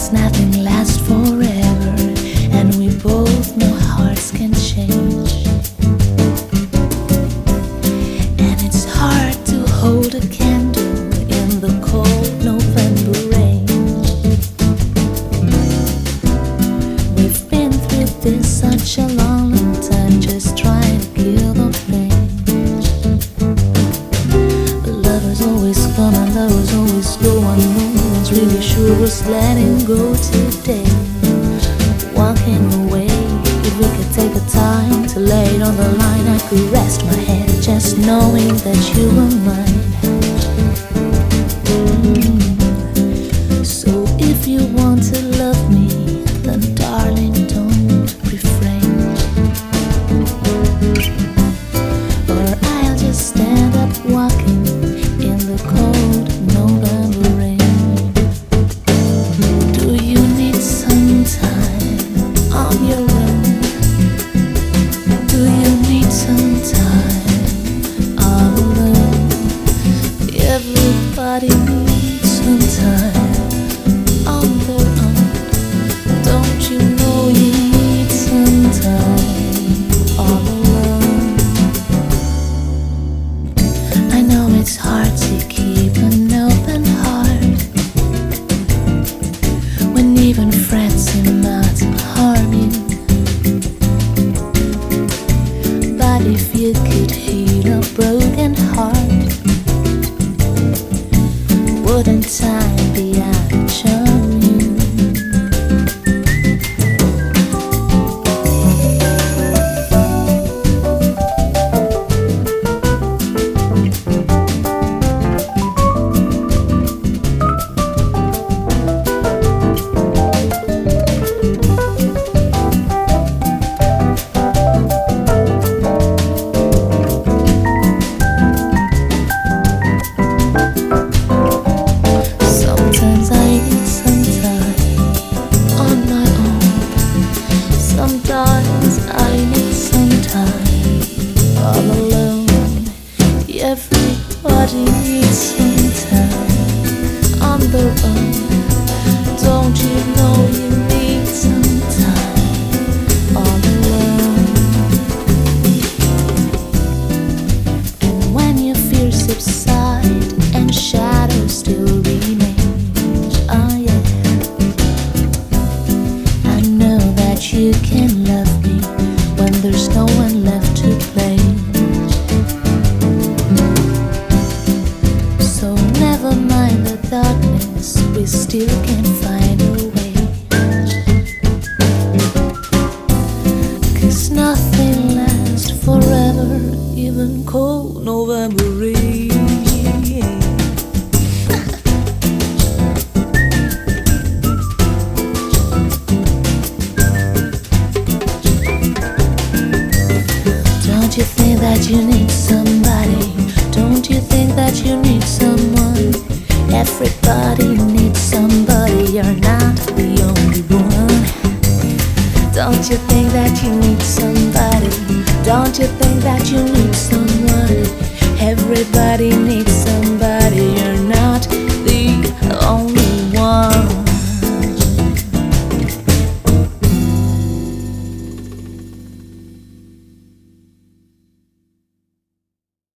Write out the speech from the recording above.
Cause nothing lasts forever. Go today. Walking away, if we could take the time to lay it on the line, I could rest my head just knowing that you all alone? Everybody needs some time on their own. Don't you know you need some time all alone? I know it's hard to keep an open heart when even friends if you could heal a broken heart, Everybody needs some time on their own. Don't you know darkness, we still can find a way. Cause nothing lasts forever, even cold November rain. Don't you think that you need somebody? Everybody needs somebody, you're not the only one. Don't you think that you need somebody? Don't you think that you need needs